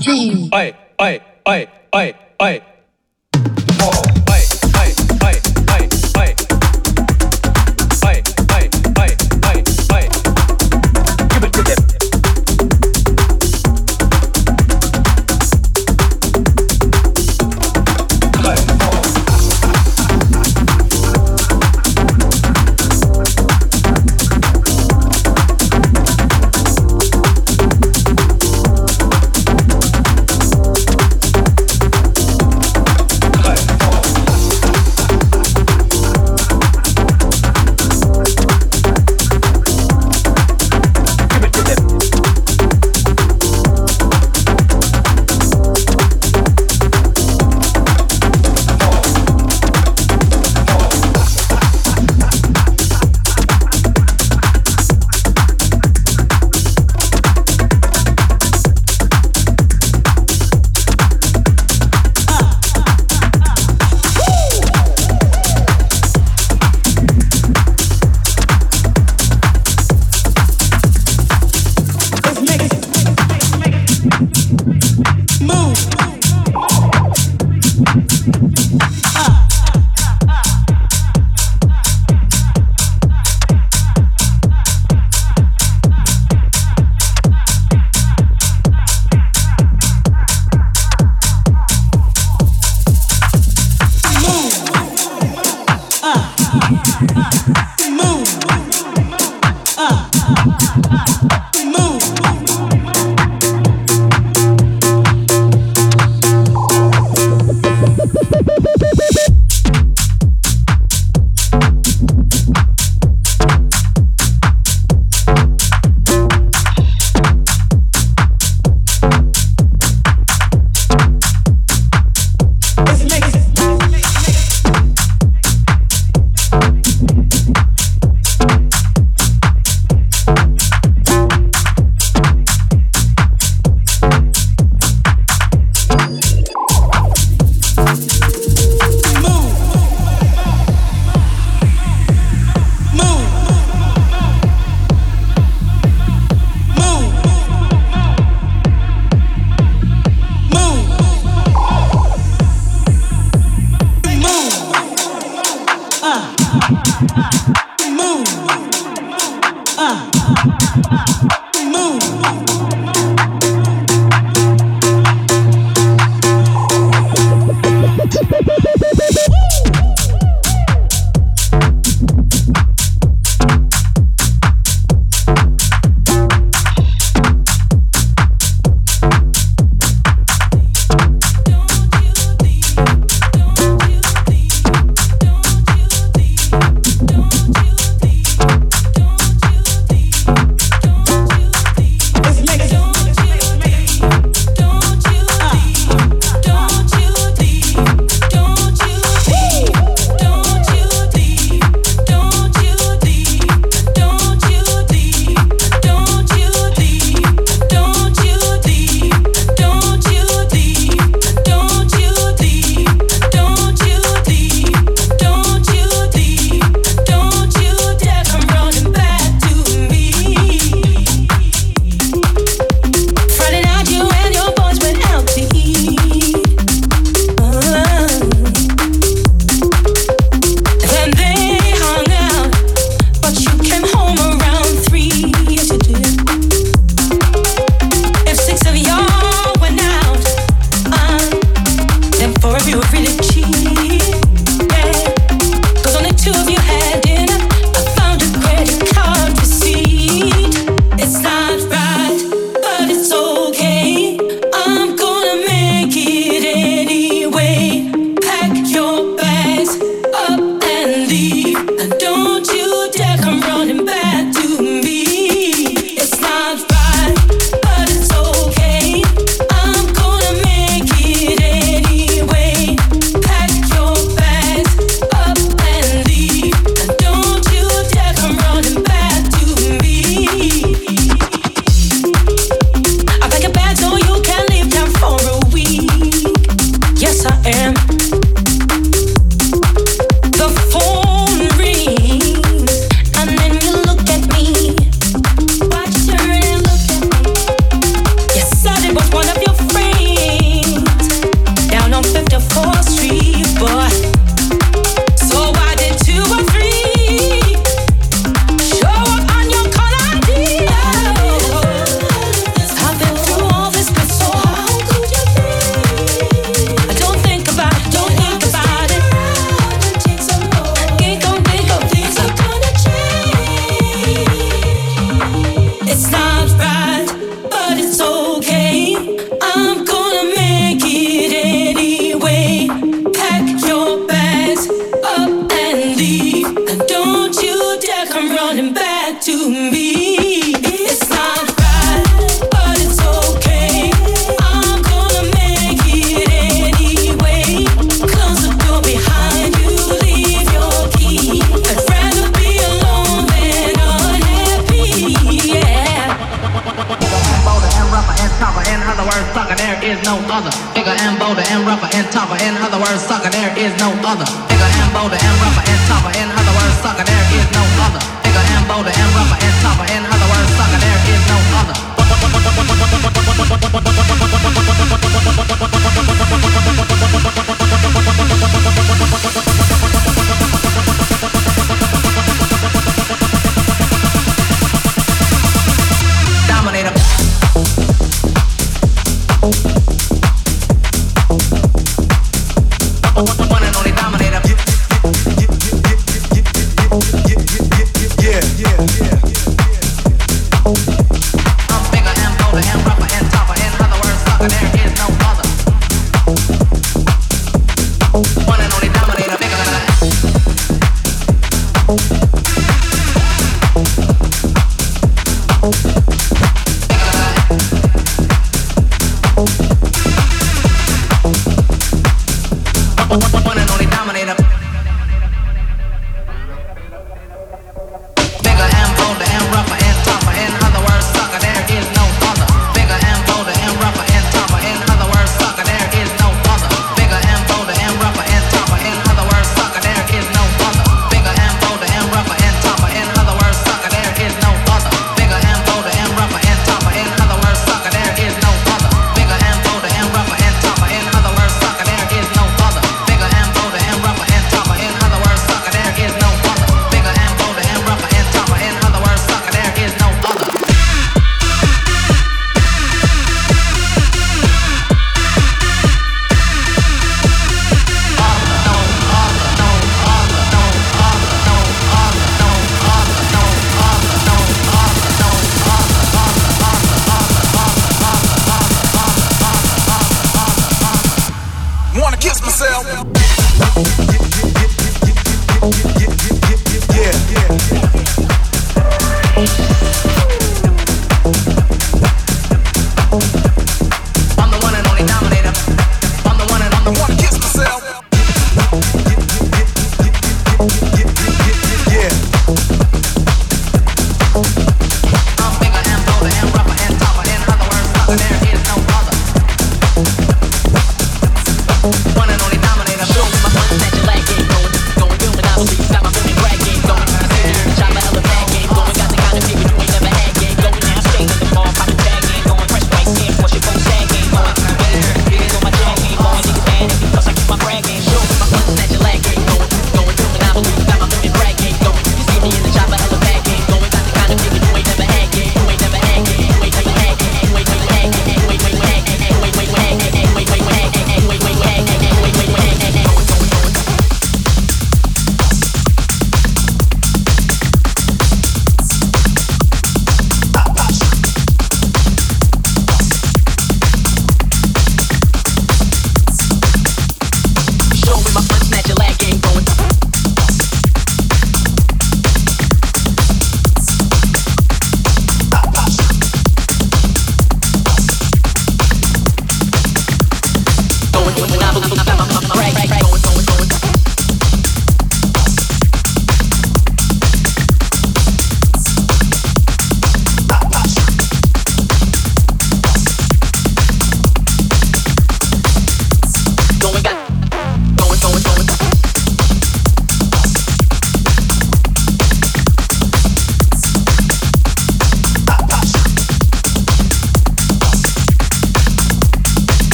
G.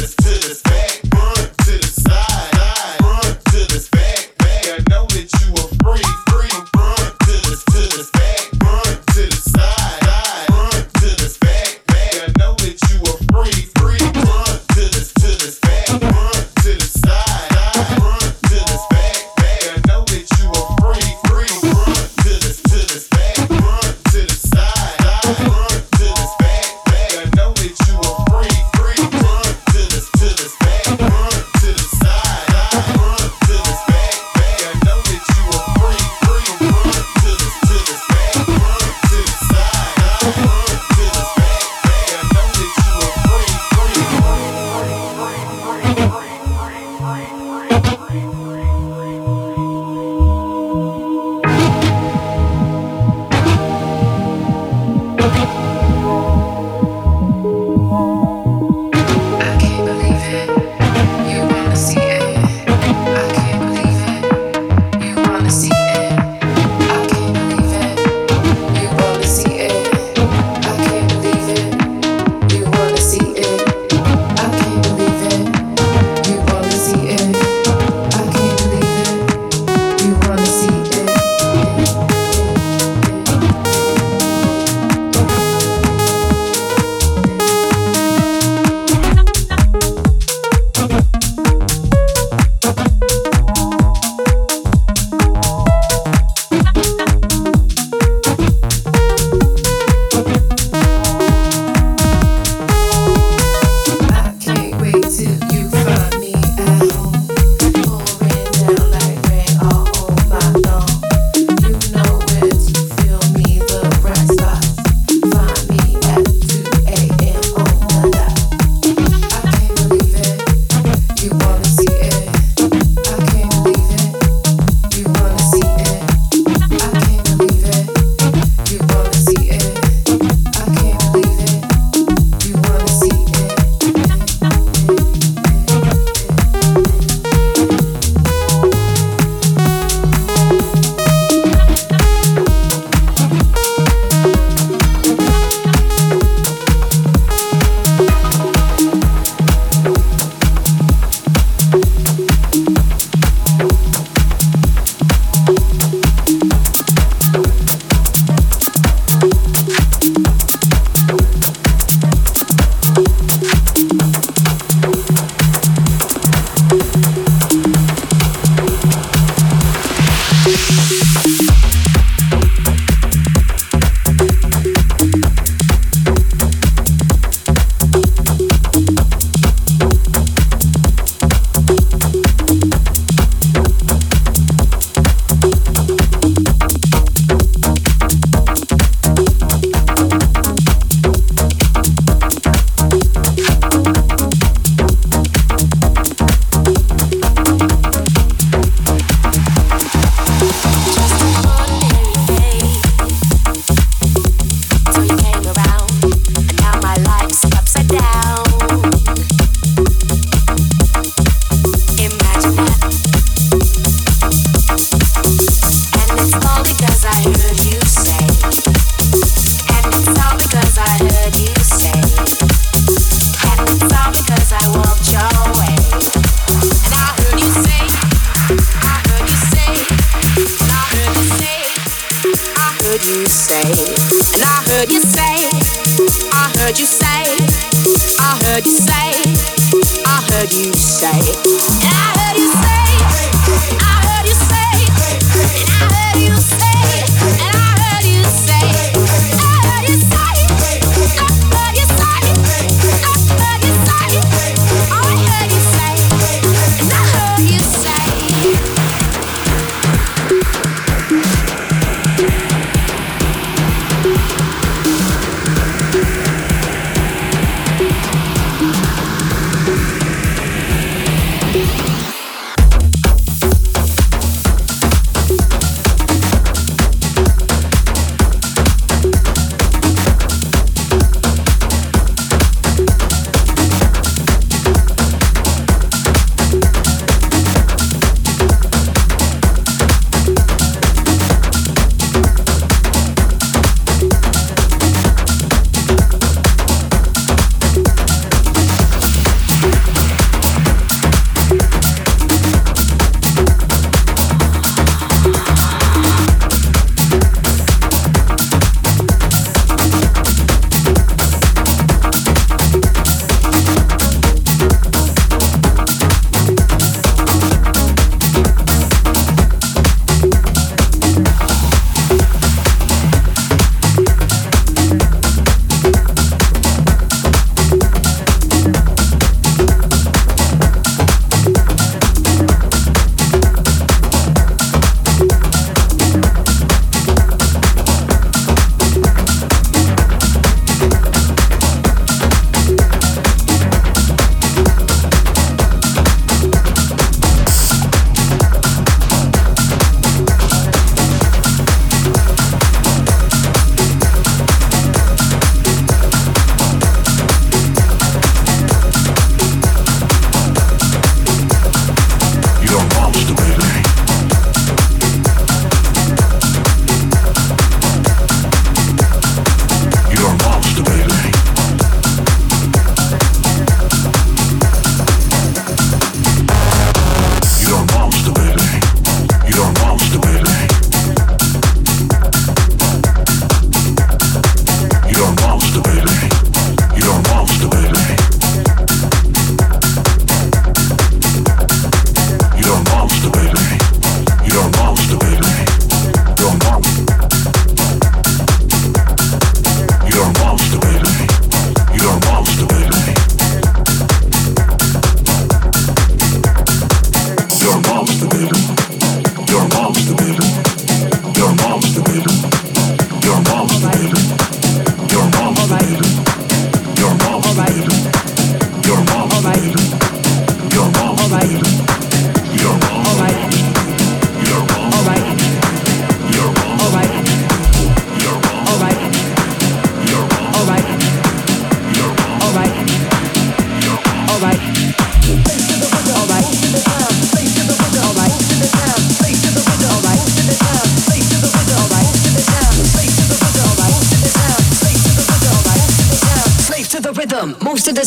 this to the fact.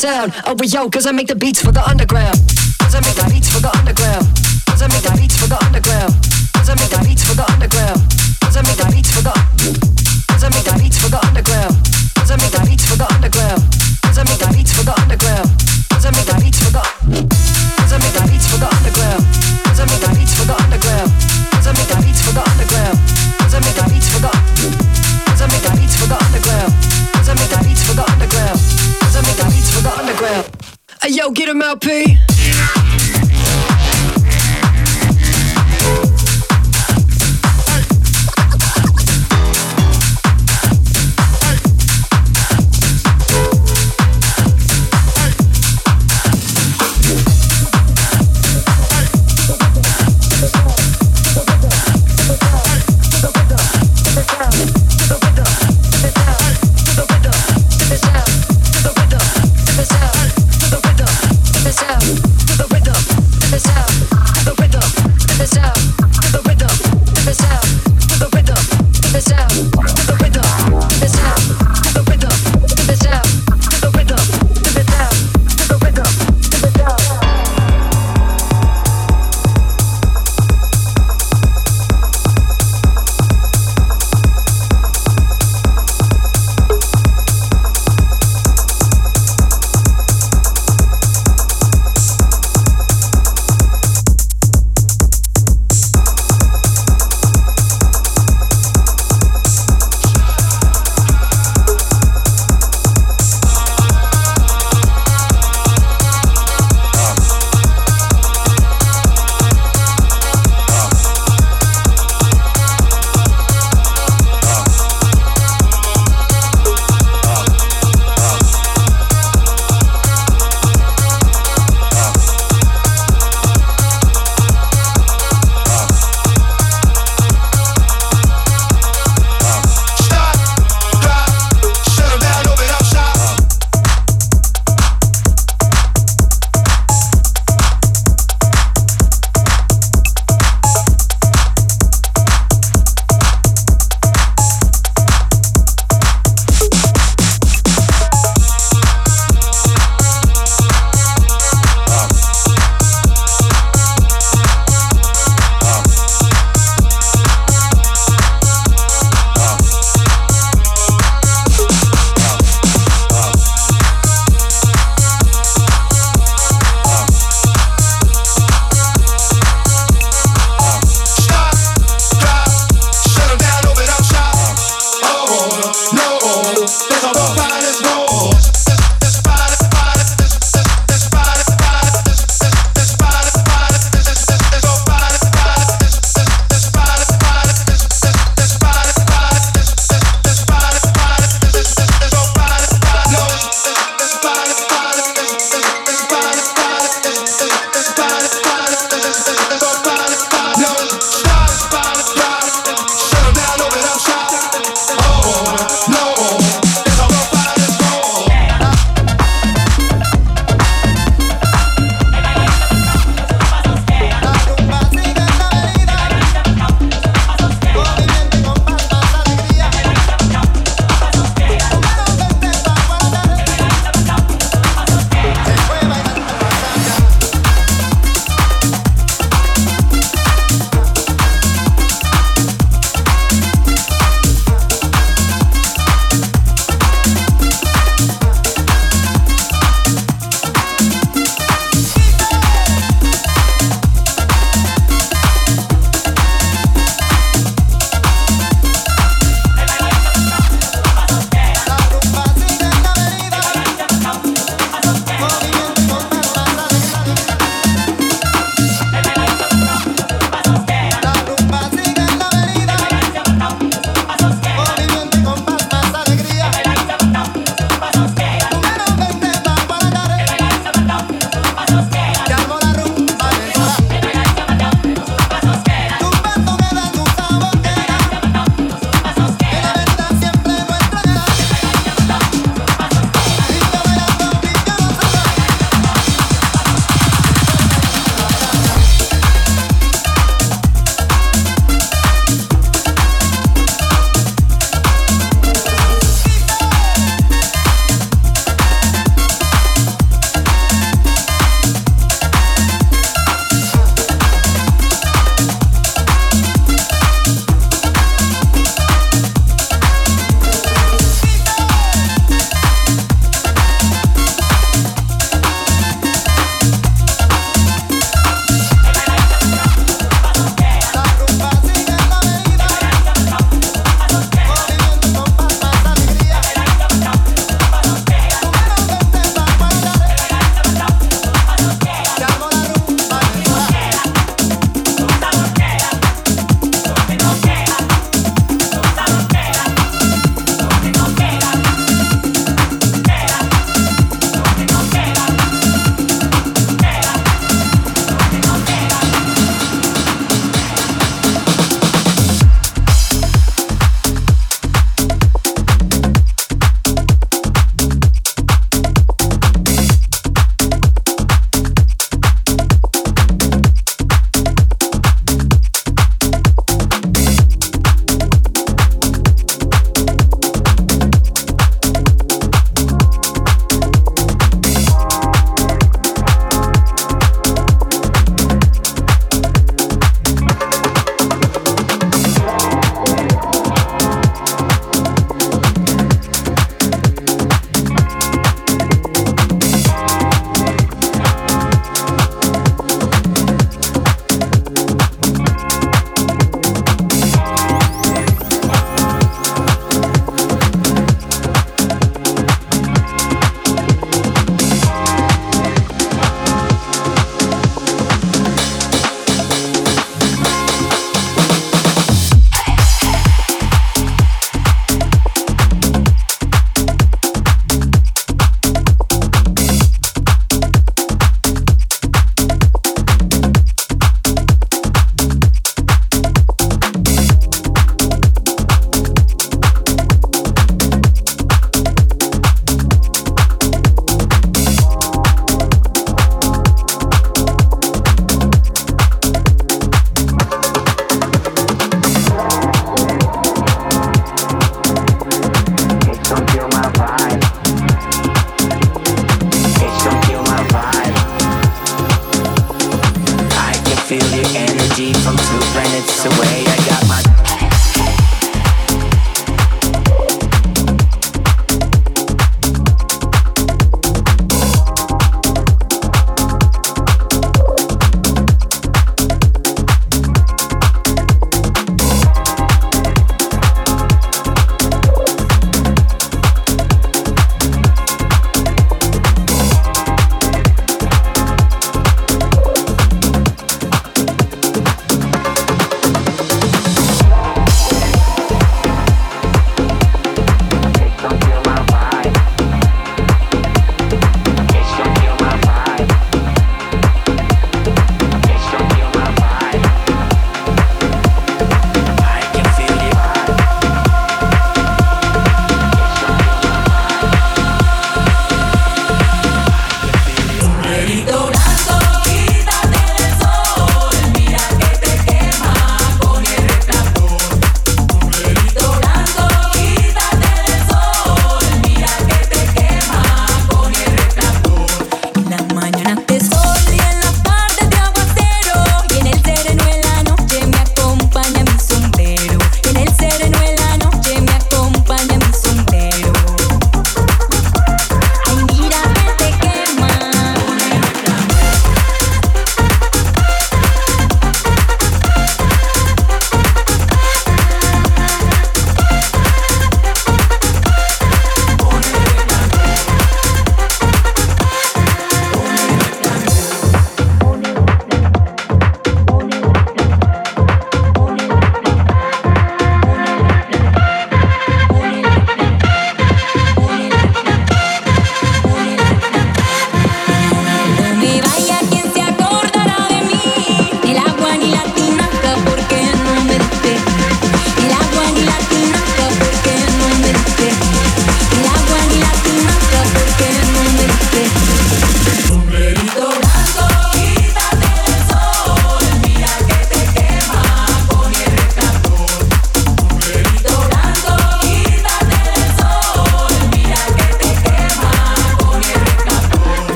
sound. Oh, yo, cause I make the beats for the underground.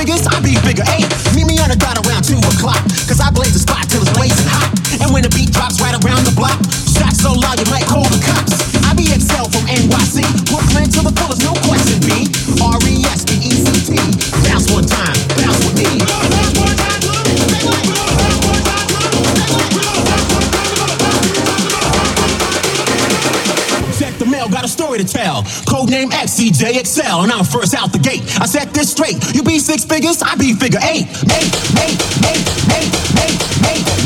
figures, I be bigger. Eight, meet me on the dot around two o'clock. XCJXL, and I'm first out the gate. I set this straight. You be six figures, I be figure eight. Eight, eight, eight, eight, eight, eight.